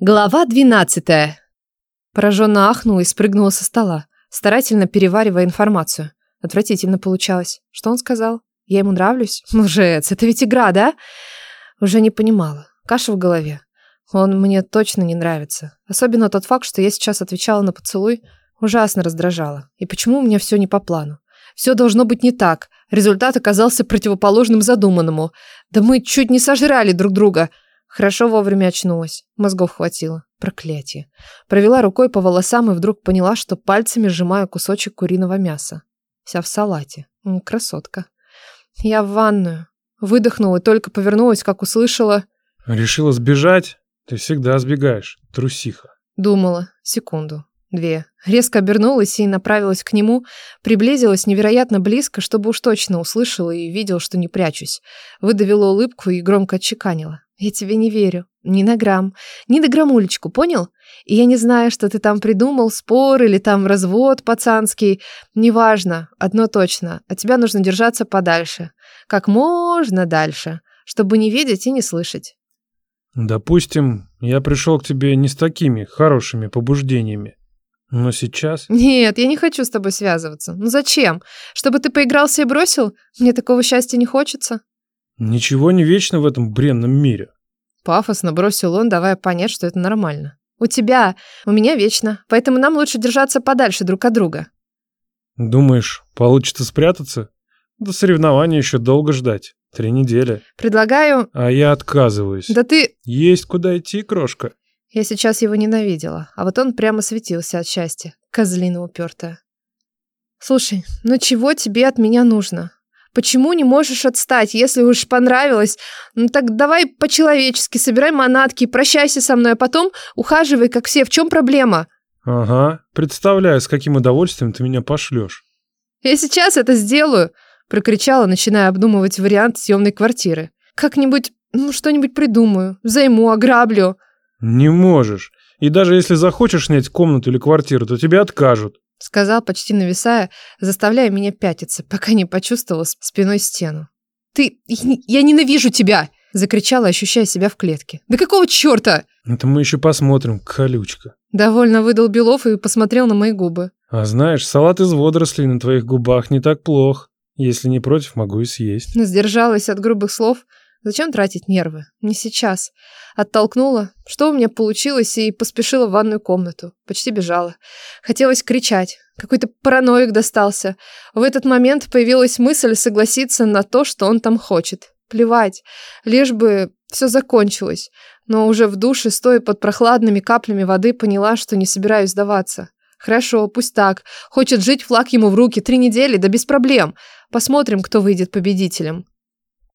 Глава двенадцатая. Пораженно ахнула и спрыгнула со стола, старательно переваривая информацию. Отвратительно получалось. Что он сказал? Я ему нравлюсь? Лжец, это ведь игра, да? Уже не понимала. Каша в голове. Он мне точно не нравится. Особенно тот факт, что я сейчас отвечала на поцелуй, ужасно раздражало. И почему у меня все не по плану? Все должно быть не так. Результат оказался противоположным задуманному. Да мы чуть не сожрали друг друга. Хорошо вовремя очнулась. Мозгов хватило. Проклятие. Провела рукой по волосам и вдруг поняла, что пальцами сжимаю кусочек куриного мяса. Вся в салате. М, красотка. Я в ванную. Выдохнула и только повернулась, как услышала... Решила сбежать? Ты всегда сбегаешь, трусиха. Думала. Секунду. Две. Резко обернулась и направилась к нему, приблизилась невероятно близко, чтобы уж точно услышала и видел, что не прячусь. Выдавила улыбку и громко отчеканила. Я тебе не верю. Ни на грамм. Ни на грамулечку, понял? И я не знаю, что ты там придумал, спор или там развод пацанский. Неважно, одно точно. От тебя нужно держаться подальше. Как можно дальше, чтобы не видеть и не слышать. Допустим, я пришел к тебе не с такими хорошими побуждениями. Но сейчас... Нет, я не хочу с тобой связываться. Ну зачем? Чтобы ты поигрался и бросил? Мне такого счастья не хочется. Ничего не вечно в этом бренном мире. Пафосно бросил он, давая понять, что это нормально. У тебя, у меня вечно, поэтому нам лучше держаться подальше друг от друга. Думаешь, получится спрятаться? До соревнования еще долго ждать. Три недели. Предлагаю... А я отказываюсь. Да ты... Есть куда идти, крошка. Я сейчас его ненавидела, а вот он прямо светился от счастья. Козлина упертая. Слушай, ну чего тебе от меня нужно? Почему не можешь отстать, если уж понравилось? Ну так давай по-человечески, собирай манатки, прощайся со мной, а потом ухаживай, как все. В чем проблема? Ага, представляю, с каким удовольствием ты меня пошлешь. Я сейчас это сделаю, прокричала, начиная обдумывать вариант съемной квартиры. Как-нибудь, ну что-нибудь придумаю, займу, ограблю. Не можешь. И даже если захочешь снять комнату или квартиру, то тебе откажут. Сказал, почти нависая, заставляя меня пятиться, пока не почувствовала спиной стену. «Ты... я ненавижу тебя!» Закричала, ощущая себя в клетке. «Да какого черта?» Это мы еще посмотрим, колючка. Довольно выдал Белов и посмотрел на мои губы. А знаешь, салат из водорослей на твоих губах не так плох. Если не против, могу и съесть. Сдержалась от грубых слов, Зачем тратить нервы? Не сейчас. Оттолкнула. Что у меня получилось? И поспешила в ванную комнату. Почти бежала. Хотелось кричать. Какой-то параноик достался. В этот момент появилась мысль согласиться на то, что он там хочет. Плевать. Лишь бы все закончилось. Но уже в душе, стоя под прохладными каплями воды, поняла, что не собираюсь сдаваться. Хорошо, пусть так. Хочет жить, флаг ему в руки. Три недели, да без проблем. Посмотрим, кто выйдет победителем.